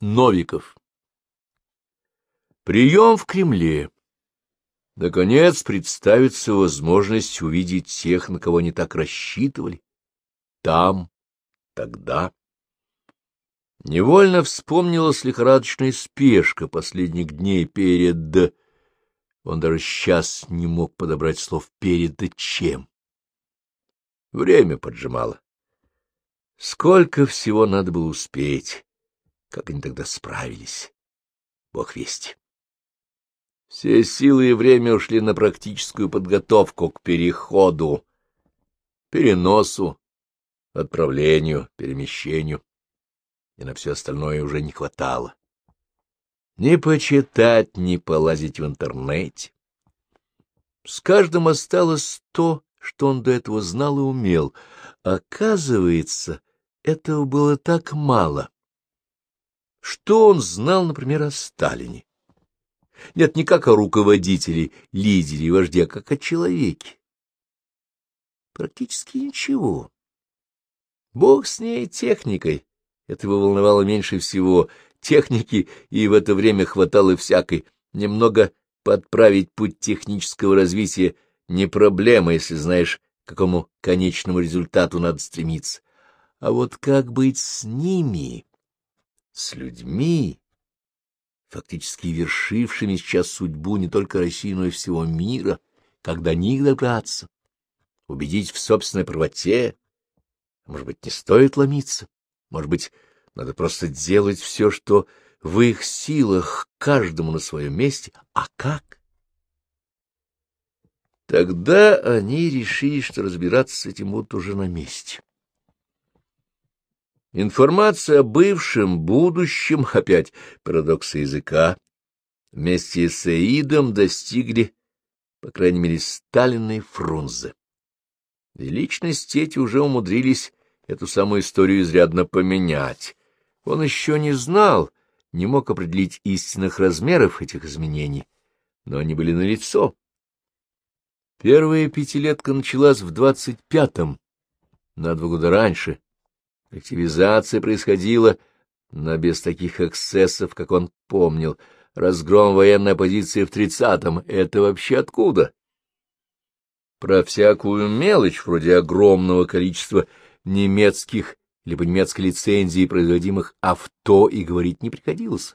Новиков. Прием в Кремле. Наконец представится возможность увидеть тех, на кого они так рассчитывали. Там, тогда. Невольно вспомнилась лихорадочная спешка последних дней перед... Он даже сейчас не мог подобрать слов перед чем. Время поджимало. Сколько всего надо было успеть как они тогда справились? Бог весть. Все силы и время ушли на практическую подготовку к переходу, переносу, отправлению, перемещению, и на все остальное уже не хватало. Ни почитать, ни полазить в интернете. С каждым осталось то, что он до этого знал и умел. Оказывается, этого было так мало. Что он знал, например, о Сталине? Нет, не как о руководителе, лидере и вожде, а как о человеке. Практически ничего. Бог с ней техникой. Этого волновало меньше всего. Техники и в это время хватало всякой. Немного подправить путь технического развития не проблема, если знаешь, к какому конечному результату надо стремиться. А вот как быть с ними? С людьми, фактически вершившими сейчас судьбу не только России, но и всего мира, как до них добраться, убедить в собственной правоте. Может быть, не стоит ломиться, может быть, надо просто делать все, что в их силах, каждому на своем месте. А как? Тогда они решили, что разбираться с этим будут уже на месте. Информация о бывшем, будущем, опять парадоксы языка, вместе с Аидом достигли, по крайней мере, Сталина и Фрунзе. И личности эти уже умудрились эту самую историю изрядно поменять. Он еще не знал, не мог определить истинных размеров этих изменений, но они были налицо. Первая пятилетка началась в двадцать пятом, на два года раньше, Активизация происходила, но без таких эксцессов, как он помнил. Разгром военной оппозиции в тридцатом — это вообще откуда? Про всякую мелочь, вроде огромного количества немецких либо немецкой лицензии производимых авто, и говорить не приходилось.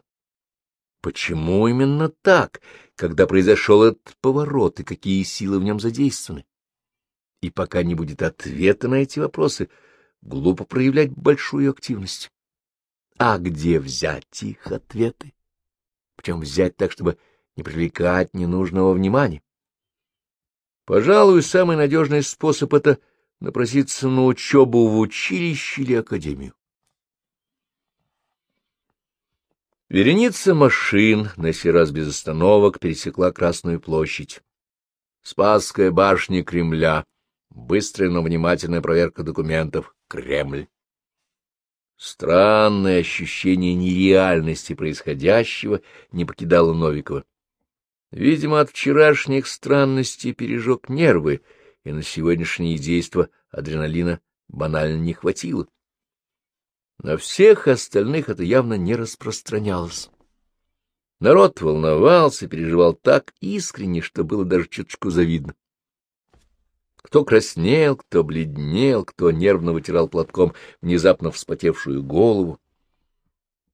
Почему именно так, когда произошел этот поворот, и какие силы в нем задействованы? И пока не будет ответа на эти вопросы — глупо проявлять большую активность. А где взять их ответы? Причем взять так, чтобы не привлекать ненужного внимания? Пожалуй, самый надежный способ — это напроситься на учебу в училище или академию. Вереница машин, на сей раз без остановок, пересекла Красную площадь. Спасская башня Кремля, быстрая, но внимательная проверка документов, Кремль. Странное ощущение нереальности происходящего не покидало Новикова. Видимо, от вчерашних странностей пережег нервы, и на сегодняшние действия адреналина банально не хватило. На всех остальных это явно не распространялось. Народ волновался, переживал так искренне, что было даже чуточку завидно. Кто краснел, кто бледнел, кто нервно вытирал платком внезапно вспотевшую голову.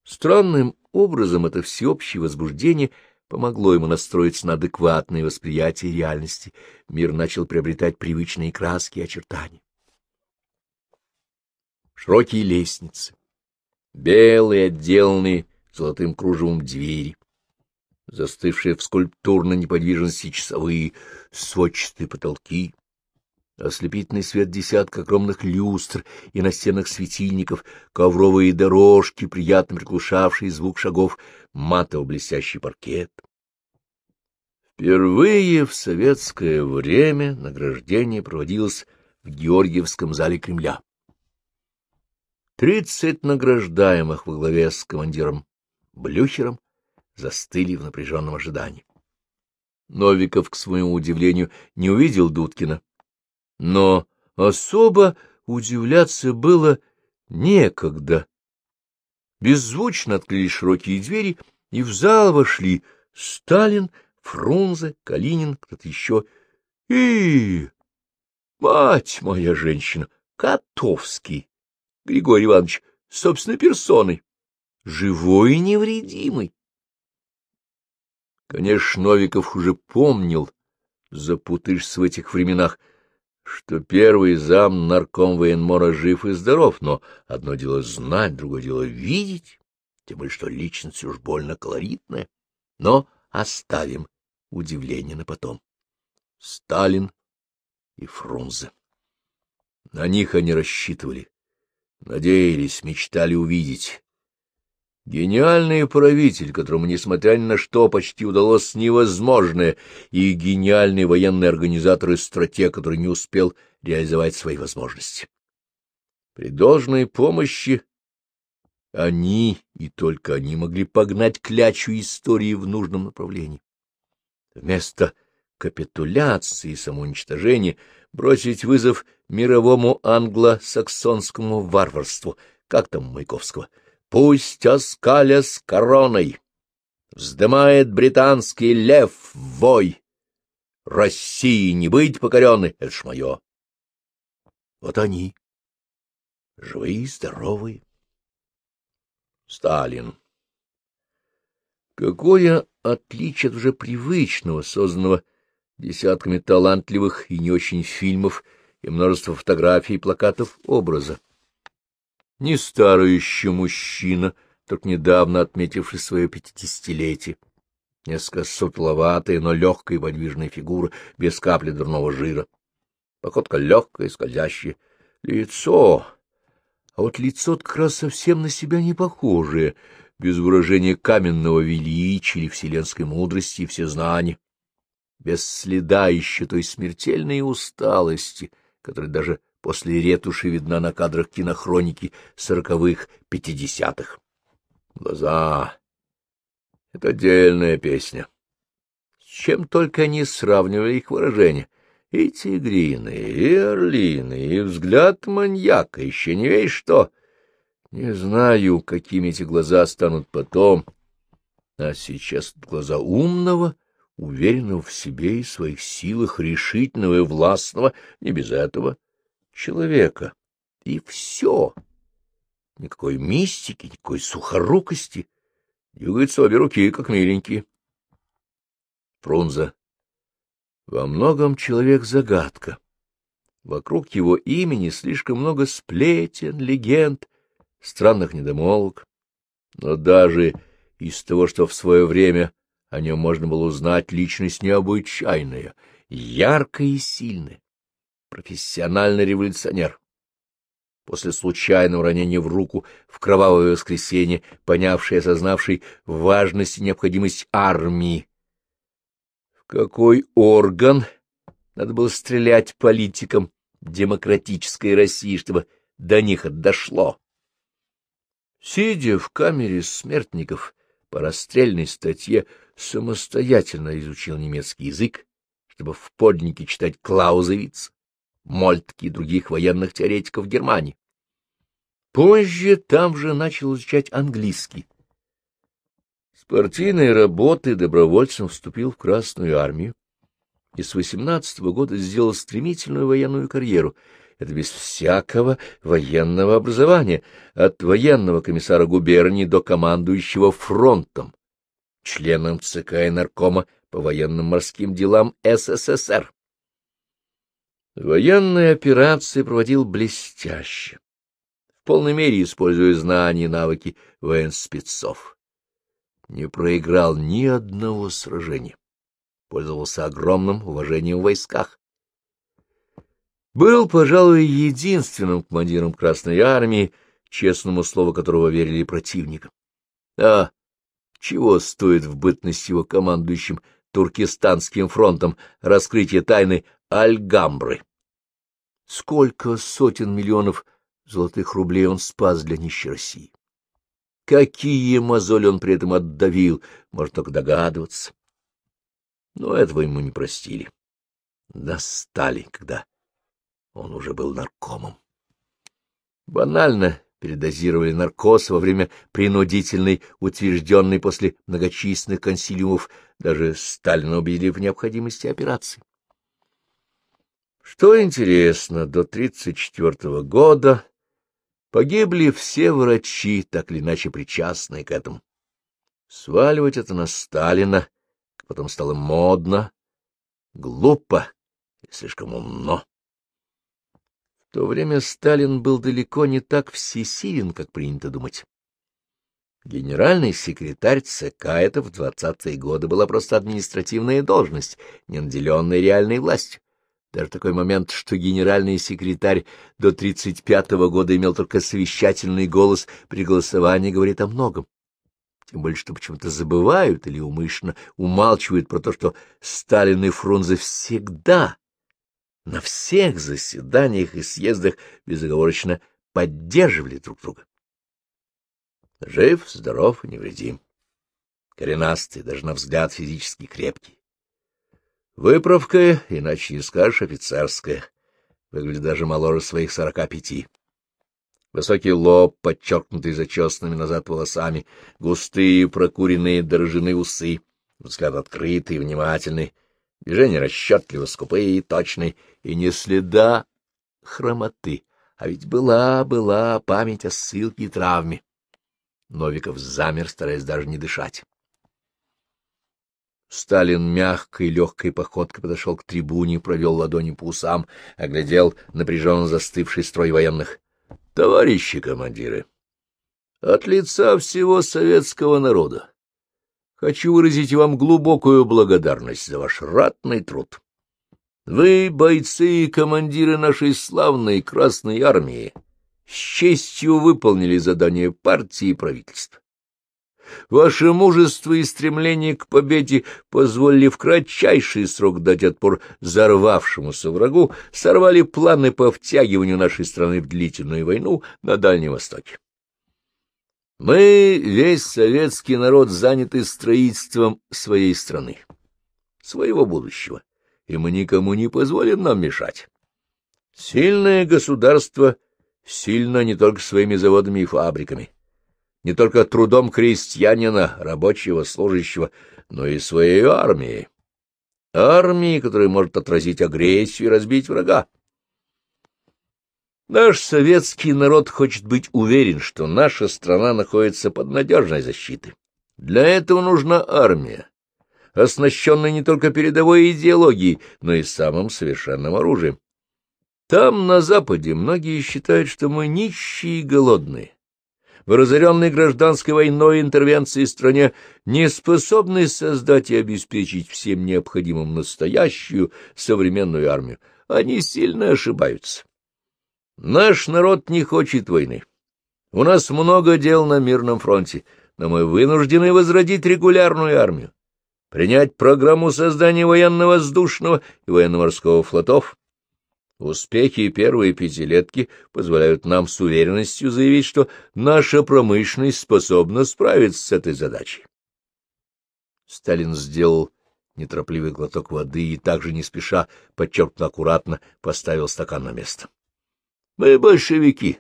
Странным образом это всеобщее возбуждение помогло ему настроиться на адекватное восприятие реальности. Мир начал приобретать привычные краски и очертания. Широкие лестницы, белые, отделанные золотым кружевом двери, застывшие в скульптурной неподвижности часовые, сводчатые потолки, ослепительный свет десятка огромных люстр и настенных светильников, ковровые дорожки, приятно приглушавшие звук шагов, матово-блестящий паркет. Впервые в советское время награждение проводилось в Георгиевском зале Кремля. Тридцать награждаемых во главе с командиром Блюхером застыли в напряженном ожидании. Новиков, к своему удивлению, не увидел Дудкина но особо удивляться было некогда. Беззвучно открыли широкие двери, и в зал вошли Сталин, Фрунзе, Калинин, кто-то еще. И... Мать моя женщина, Котовский, Григорий Иванович, собственной персоной, живой и невредимый. Конечно, Новиков уже помнил, запутаешься в этих временах, что первый зам нарком военмора жив и здоров, но одно дело знать, другое дело видеть, тем более что личность уж больно колоритная. Но оставим удивление на потом. Сталин и Фрунзе. На них они рассчитывали, надеялись, мечтали увидеть. Гениальный правитель, которому, несмотря ни на что, почти удалось невозможное, и гениальный военный организатор и стратег, который не успел реализовать свои возможности. При должной помощи они, и только они, могли погнать клячу истории в нужном направлении. Вместо капитуляции и самоуничтожения бросить вызов мировому англо-саксонскому варварству, как там Маяковского, пусть оскаля с короной, вздымает британский лев вой. России не быть покоренной, это ж мое. Вот они, живые здоровые. Сталин. Какое отличие от уже привычного, созданного десятками талантливых и не очень фильмов и множество фотографий и плакатов образа. Не старый еще мужчина, только недавно отметивший свое пятидесятилетие, несколько сутловатая, но легкая и подвижная фигура, без капли дурного жира. Походка легкая, скользящая. Лицо а вот лицо как раз совсем на себя не похожее, без выражения каменного величия или вселенской мудрости и всезнания, без следа еще той смертельной усталости, которая даже после ретуши видна на кадрах кинохроники сороковых, пятидесятых. Глаза — это отдельная песня. С чем только они сравнивали их выражение — и тигрины, и орлины, и взгляд маньяка, еще не весь что. Не знаю, какими эти глаза станут потом, а сейчас глаза умного, уверенного в себе и своих силах, решительного и властного, не без этого, человека. И все. Никакой мистики, никакой сухорукости. Двигаются обе руки, как миленькие. Фрунзе во многом человек — загадка. Вокруг его имени слишком много сплетен, легенд, странных недомолвок. Но даже из того, что в свое время о нем можно было узнать, личность необычайная, яркая и сильная, профессиональный революционер. После случайного ранения в руку в кровавое воскресенье, понявший и осознавший важность и необходимость армии, какой орган? Надо было стрелять политикам демократической России, чтобы до них дошло. Сидя в камере смертников по расстрельной статье, самостоятельно изучил немецкий язык, чтобы в поднике читать Клаузевиц, Мольтки и других военных теоретиков Германии. Позже там же начал изучать английский, партийной работы добровольцем вступил в Красную армию и с 18 -го года сделал стремительную военную карьеру. Это без всякого военного образования, от военного комиссара губернии до командующего фронтом, членом ЦК и наркома по военным морским делам СССР. Военные операции проводил блестяще, в полной мере используя знания и навыки военспецов не проиграл ни одного сражения, пользовался огромным уважением в войсках. Был, пожалуй, единственным командиром Красной Армии, честному слову которого верили противникам. А чего стоит в бытность его командующим Туркестанским фронтом раскрытие тайны Альгамбры? Сколько сотен миллионов золотых рублей он спас для нищей России? Какие мозоли он при этом отдавил, можно только догадываться. Но этого ему не простили. Достали, когда он уже был наркомом. Банально передозировали наркоз во время принудительной, утвержденной после многочисленных консилиумов, даже Сталина убедили в необходимости операции. Что интересно, до 1934 года погибли все врачи, так или иначе причастные к этому. Сваливать это на Сталина, потом стало модно, глупо и слишком умно. В то время Сталин был далеко не так всесилен, как принято думать. Генеральный секретарь ЦК это в двадцатые годы была просто административная должность, не наделенная реальной властью. Даже такой момент, что генеральный секретарь до 35-го года имел только совещательный голос при голосовании, говорит о многом. Тем более, что почему-то забывают или умышленно умалчивают про то, что Сталин и Фрунзе всегда на всех заседаниях и съездах безоговорочно поддерживали друг друга. Жив, здоров невредим. Коренастый, даже на взгляд физически крепкий. Выправка, иначе не скажешь, офицерская. Выглядит даже моложе своих сорока пяти. Высокий лоб, подчеркнутый зачесанными назад волосами, густые прокуренные дорожины усы, взгляд открытый и внимательный, Движения расчетливо, скупые и точные, и не следа хромоты. А ведь была, была память о ссылке и травме. Новиков замер, стараясь даже не дышать. Сталин мягкой, легкой походкой подошел к трибуне, провел ладони по усам, оглядел напряженно застывший строй военных. — Товарищи командиры, от лица всего советского народа хочу выразить вам глубокую благодарность за ваш ратный труд. Вы, бойцы и командиры нашей славной Красной Армии, с честью выполнили задание партии и правительства. Ваше мужество и стремление к победе позволили в кратчайший срок дать отпор взорвавшемуся врагу, сорвали планы по втягиванию нашей страны в длительную войну на Дальнем Востоке. Мы, весь советский народ, заняты строительством своей страны, своего будущего, и мы никому не позволим нам мешать. Сильное государство сильно не только своими заводами и фабриками, не только трудом крестьянина, рабочего, служащего, но и своей армией. Армией, которая может отразить агрессию и разбить врага. Наш советский народ хочет быть уверен, что наша страна находится под надежной защитой. Для этого нужна армия, оснащенная не только передовой идеологией, но и самым совершенным оружием. Там, на Западе, многие считают, что мы нищие и голодные. В разоренной гражданской войной интервенции стране не способны создать и обеспечить всем необходимым настоящую современную армию. Они сильно ошибаются. Наш народ не хочет войны. У нас много дел на мирном фронте, но мы вынуждены возродить регулярную армию, принять программу создания военно-воздушного и военно-морского флотов. Успехи первой пятилетки позволяют нам с уверенностью заявить, что наша промышленность способна справиться с этой задачей. Сталин сделал неторопливый глоток воды и также не спеша, подчеркнуто аккуратно, поставил стакан на место. Мы большевики,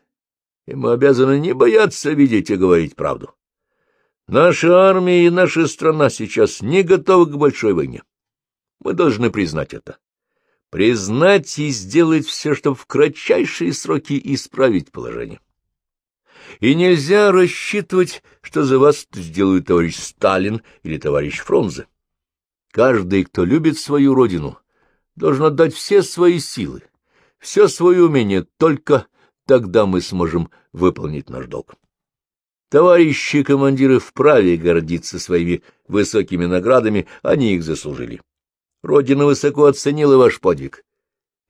и мы обязаны не бояться видеть и говорить правду. Наша армия и наша страна сейчас не готовы к большой войне. Мы должны признать это. Признать и сделать все, чтобы в кратчайшие сроки исправить положение. И нельзя рассчитывать, что за вас сделают товарищ Сталин или товарищ Фрунзе. Каждый, кто любит свою родину, должен отдать все свои силы, все свое умение, только тогда мы сможем выполнить наш долг. Товарищи командиры вправе гордиться своими высокими наградами, они их заслужили. Родина высоко оценила ваш подвиг.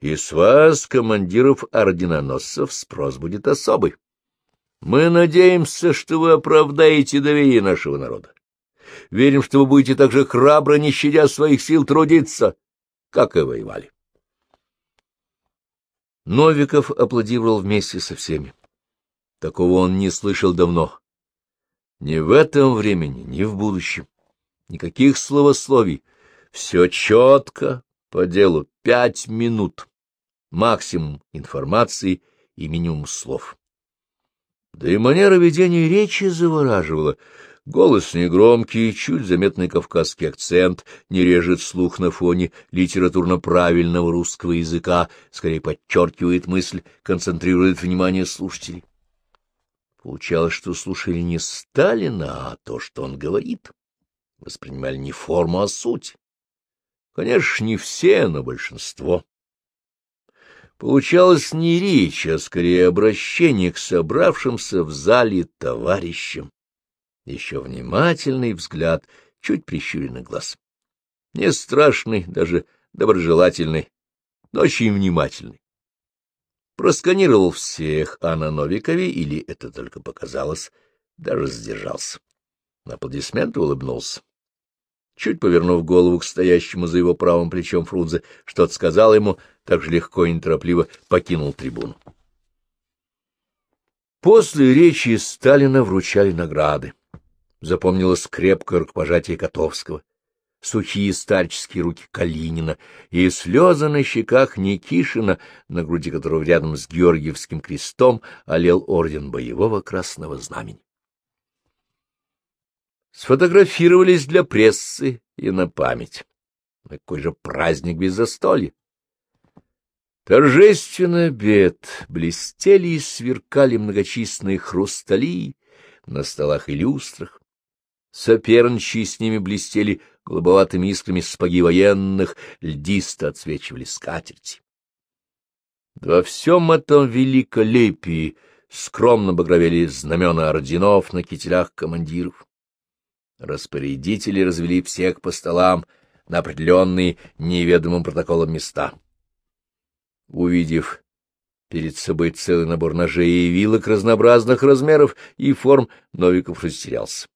И с вас, командиров-орденоносцев, спрос будет особый. Мы надеемся, что вы оправдаете доверие нашего народа. Верим, что вы будете так же храбро, не щадя своих сил, трудиться, как и воевали. Новиков аплодировал вместе со всеми. Такого он не слышал давно. Ни в этом времени, ни в будущем. Никаких словословий. Все четко, по делу, пять минут. Максимум информации и минимум слов. Да и манера ведения речи завораживала. Голос негромкий, чуть заметный кавказский акцент не режет слух на фоне литературно-правильного русского языка, скорее подчеркивает мысль, концентрирует внимание слушателей. Получалось, что слушали не Сталина, а то, что он говорит. Воспринимали не форму, а суть. Конечно, не все, но большинство. Получалось не речь, а скорее обращение к собравшимся в зале товарищам. Еще внимательный взгляд, чуть прищуренный глаз. Не страшный, даже доброжелательный, но очень внимательный. Просканировал всех, а на Новикове, или это только показалось, даже сдержался. Аплодисменты улыбнулся чуть повернув голову к стоящему за его правым плечом Фрунзе, что-то сказал ему, так же легко и неторопливо покинул трибуну. После речи Сталина вручали награды. Запомнилось крепкое рукопожатие Котовского, сухие старческие руки Калинина и слезы на щеках Никишина, на груди которого рядом с Георгиевским крестом олел орден боевого красного знамени сфотографировались для прессы и на память. Какой же праздник без застолья! Торжественный обед, блестели и сверкали многочисленные хрустали на столах и люстрах. Соперничая с ними блестели голубоватыми искрами спаги военных, льдисто отсвечивали скатерти. Во всем этом великолепии скромно багровели знамена орденов на кителях командиров. Распорядители развели всех по столам на определенные неведомым протоколом места. Увидев перед собой целый набор ножей и вилок разнообразных размеров и форм, Новиков растерялся.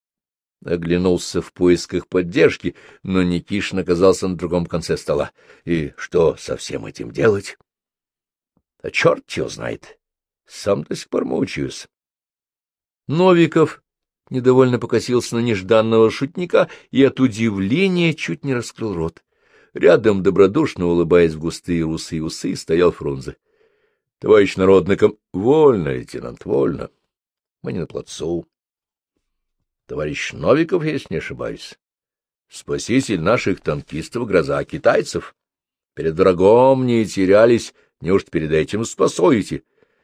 Оглянулся в поисках поддержки, но Никишин оказался на другом конце стола. И что со всем этим делать? А черт его знает. Сам до сих пор мучаюсь. Новиков недовольно покосился на нежданного шутника и от удивления чуть не раскрыл рот. Рядом, добродушно улыбаясь в густые русые усы, стоял Фрунзе. — Товарищ народный ком... — Вольно, лейтенант, вольно. Мы не на плацу. — Товарищ Новиков, если не ошибаюсь. Спаситель наших танкистов, гроза китайцев. Перед врагом не терялись, неужто перед этим спасуете?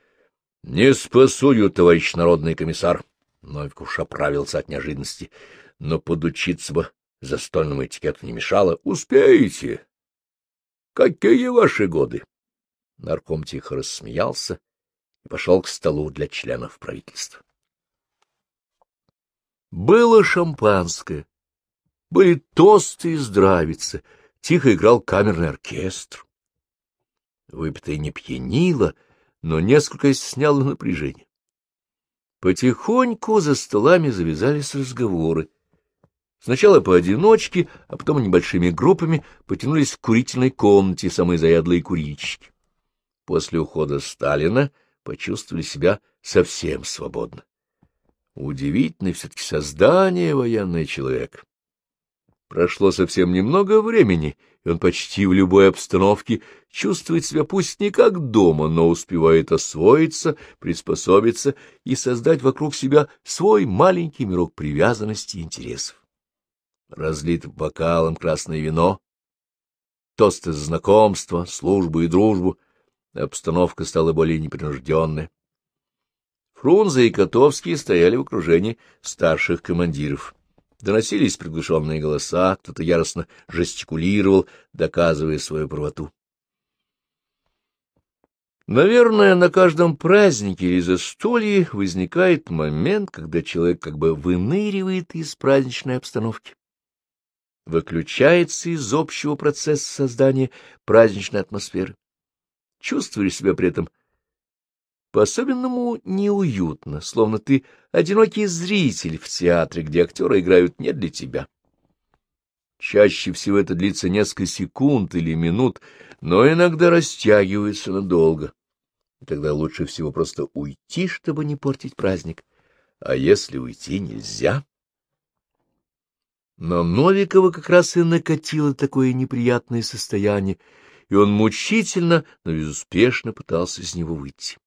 — Не спасую, товарищ народный комиссар. Новиков уж оправился от неожиданности, но подучиться бы застольному этикету не мешало. — Успеете? — Какие ваши годы? Нарком тихо рассмеялся и пошел к столу для членов правительства. Было шампанское, были тосты и здравицы, тихо играл камерный оркестр. Выпитое не пьянило, но несколько сняло напряжение. Потихоньку за столами завязались разговоры. Сначала поодиночке, а потом небольшими группами потянулись в курительной комнате самые заядлые курильщики. После ухода Сталина почувствовали себя совсем свободно. Удивительное все-таки создание военный человек. Прошло совсем немного времени, и он почти в любой обстановке чувствует себя пусть не как дома, но успевает освоиться, приспособиться и создать вокруг себя свой маленький мирок привязанности и интересов. Разлит бокалом красное вино, тосты за знакомство, службу и дружбу, обстановка стала более непринужденной. Фрунзе и Котовский стояли в окружении старших командиров. Доносились приглушенные голоса, кто-то яростно жестикулировал, доказывая свою правоту. Наверное, на каждом празднике или застолье возникает момент, когда человек как бы выныривает из праздничной обстановки, выключается из общего процесса создания праздничной атмосферы, чувствуешь себя при этом по-особенному неуютно, словно ты одинокий зритель в театре, где актеры играют не для тебя. Чаще всего это длится несколько секунд или минут, но иногда растягивается надолго. И тогда лучше всего просто уйти, чтобы не портить праздник. А если уйти нельзя? Но Новикова как раз и накатило такое неприятное состояние, и он мучительно, но безуспешно пытался из него выйти.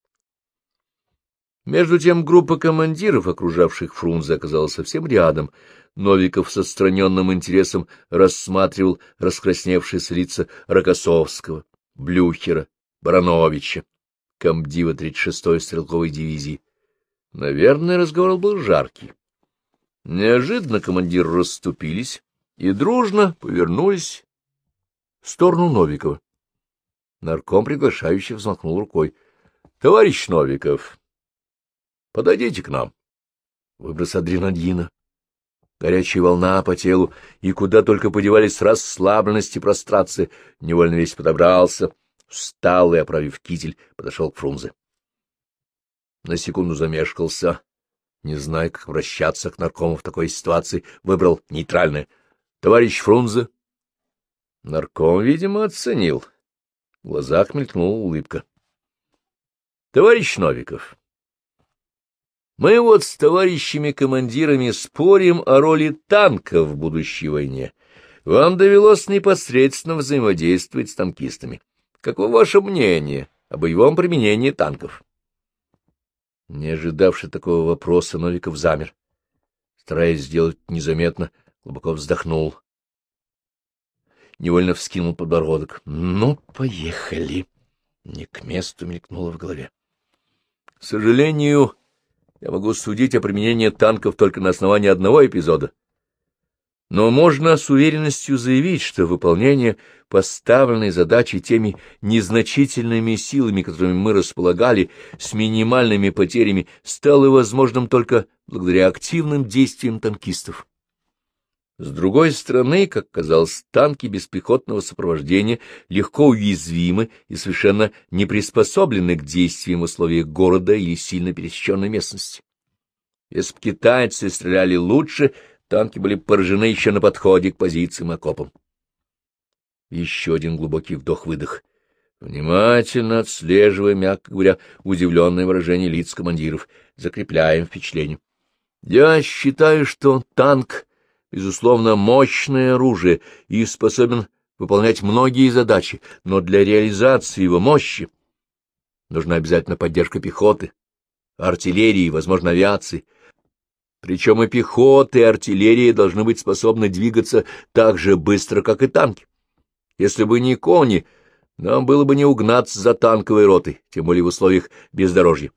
Между тем группа командиров, окружавших Фрунзе, оказалась совсем рядом. Новиков с отстраненным интересом рассматривал раскрасневшиеся лица Рокоссовского, Блюхера, Барановича, комдива 36-й стрелковой дивизии. Наверное, разговор был жаркий. Неожиданно командиры расступились и дружно повернулись в сторону Новикова. Нарком приглашающий взмахнул рукой. — Товарищ Новиков, подойдите к нам. Выброс адреналина, горячая волна по телу, и куда только подевались расслабленность и прострация. Невольно весь подобрался, встал и, оправив китель, подошел к Фрунзе. На секунду замешкался, не зная, как обращаться к наркому в такой ситуации, выбрал нейтральное. — Товарищ Фрунзе. Нарком, видимо, оценил. В глазах мелькнула улыбка. — Товарищ Новиков, мы вот с товарищами-командирами спорим о роли танка в будущей войне. Вам довелось непосредственно взаимодействовать с танкистами. Каково ваше мнение о боевом применении танков? Не ожидавший такого вопроса, Новиков замер. Стараясь сделать незаметно, глубоко вздохнул. Невольно вскинул подбородок. — Ну, поехали! Не к месту мелькнуло в голове. — К сожалению, я могу судить о применении танков только на основании одного эпизода. Но можно с уверенностью заявить, что выполнение поставленной задачи теми незначительными силами, которыми мы располагали, с минимальными потерями, стало возможным только благодаря активным действиям танкистов. С другой стороны, как казалось, танки беспехотного сопровождения легко уязвимы и совершенно не приспособлены к действиям в условиях города или сильно пересеченной местности. Если бы китайцы стреляли лучше, танки были поражены еще на подходе к позициям и окопам. Еще один глубокий вдох-выдох. Внимательно отслеживая, мягко говоря, удивленное выражение лиц командиров, закрепляем впечатление. Я считаю, что танк безусловно, мощное оружие и способен выполнять многие задачи, но для реализации его мощи нужна обязательно поддержка пехоты, артиллерии, возможно, авиации. Причем и пехота, и артиллерия должны быть способны двигаться так же быстро, как и танки. Если бы не кони, нам было бы не угнаться за танковой ротой, тем более в условиях бездорожья.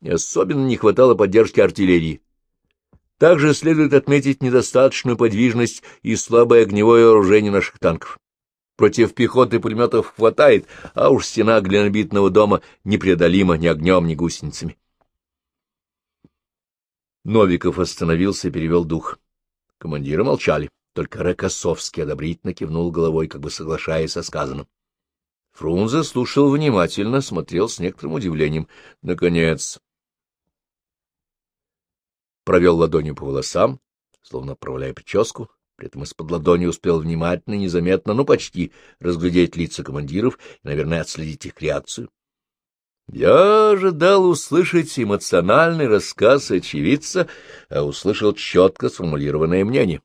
И особенно не хватало поддержки артиллерии. Также следует отметить недостаточную подвижность и слабое огневое вооружение наших танков. Против пехоты пулеметов хватает, а уж стена глинобитного дома непреодолима ни огнем, ни гусеницами. Новиков остановился и перевел дух. Командиры молчали, только Рокоссовский одобрительно кивнул головой, как бы соглашаясь со сказанным. Фрунзе слушал внимательно, смотрел с некоторым удивлением. Наконец провел ладонью по волосам, словно отправляя прическу, при этом из-под ладони успел внимательно, незаметно, ну почти, разглядеть лица командиров и, наверное, отследить их реакцию. Я ожидал услышать эмоциональный рассказ очевидца, а услышал четко сформулированное мнение.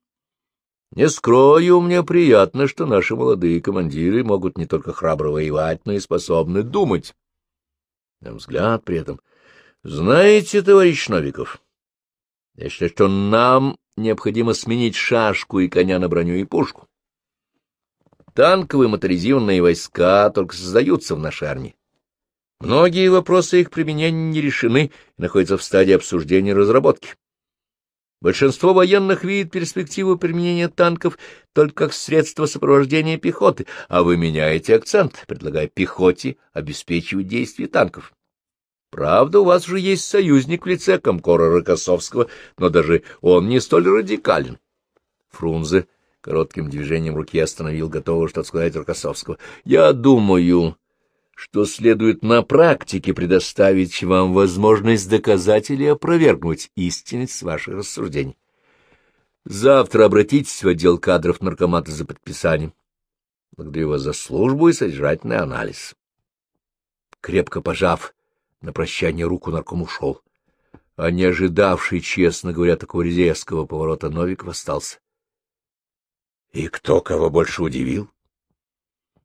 Не скрою, мне приятно, что наши молодые командиры могут не только храбро воевать, но и способны думать. На взгляд при этом. Знаете, товарищ Новиков, я считаю, что нам необходимо сменить шашку и коня на броню и пушку. Танковые моторизированные войска только создаются в нашей армии. Многие вопросы их применения не решены и находятся в стадии обсуждения и разработки. Большинство военных видит перспективу применения танков только как средство сопровождения пехоты, а вы меняете акцент, предлагая пехоте обеспечивать действия танков. Правда, у вас же есть союзник в лице Комкора Рокоссовского, но даже он не столь радикален. Фрунзе коротким движением руки остановил готового что-то сказать Рокоссовского. Я думаю, что следует на практике предоставить вам возможность доказать или опровергнуть истинность ваших рассуждений. Завтра обратитесь в отдел кадров наркомата за подписанием. Благодарю вас за службу и содержательный анализ. Крепко пожав на прощание руку нарком ушел, а не ожидавший, честно говоря, такого резкого поворота Новиков остался. И кто кого больше удивил?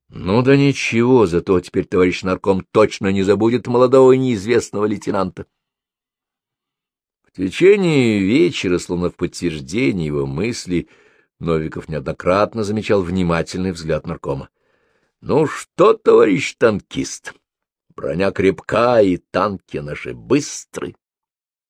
Ну да ничего, зато теперь товарищ нарком точно не забудет молодого неизвестного лейтенанта. В течение вечера, словно в подтверждение его мыслей, Новиков неоднократно замечал внимательный взгляд наркома. — Ну что, товарищ танкист, броня крепка и танки наши быстры.